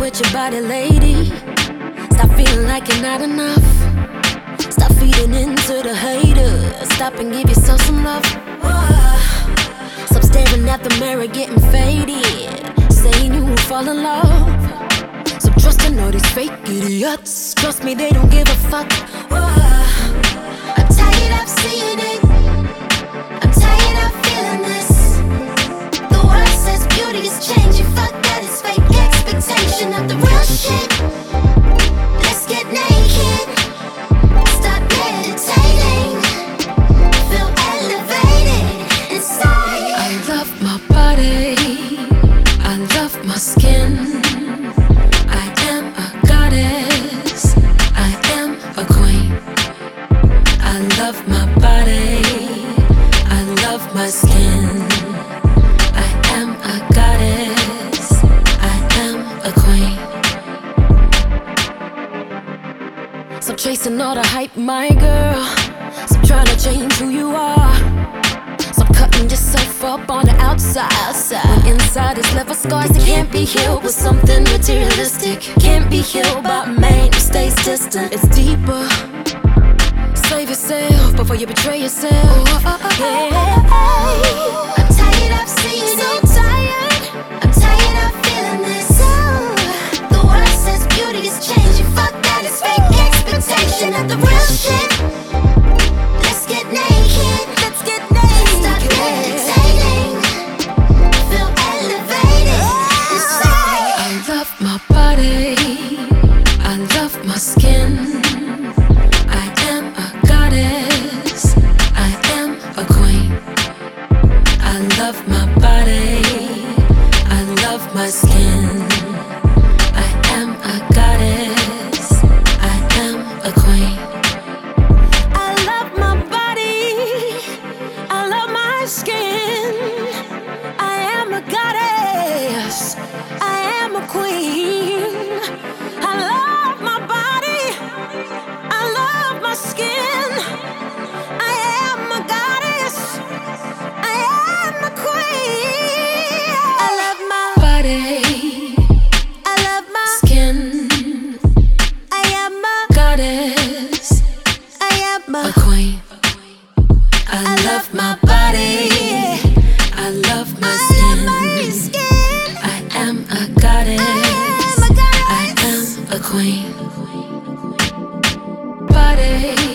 with your body, lady. Stop feeling like you're not enough. Stop feeding into the haters. Stop and give yourself some love. Stop staring at the mirror, getting faded. Saying you will fall in love. Stop trusting all these fake idiots. Trust me, they don't give a fuck. I'm my skin. I am a goddess. I am a queen. Stop chasing all the hype, my girl. Stop trying to change who you are. Stop cutting yourself up on the outside. When inside is with scars that can't be healed with something materialistic. Can't be healed by man who stays distant. It's deeper. Save yourself before you betray yourself. Yeah. I love my body. I love my skin. My skin. I am a goddess. I am a queen. I love my body. I love my skin. I am a goddess. I am a queen. I love my body. I love my skin. I am a goddess. I am a queen. say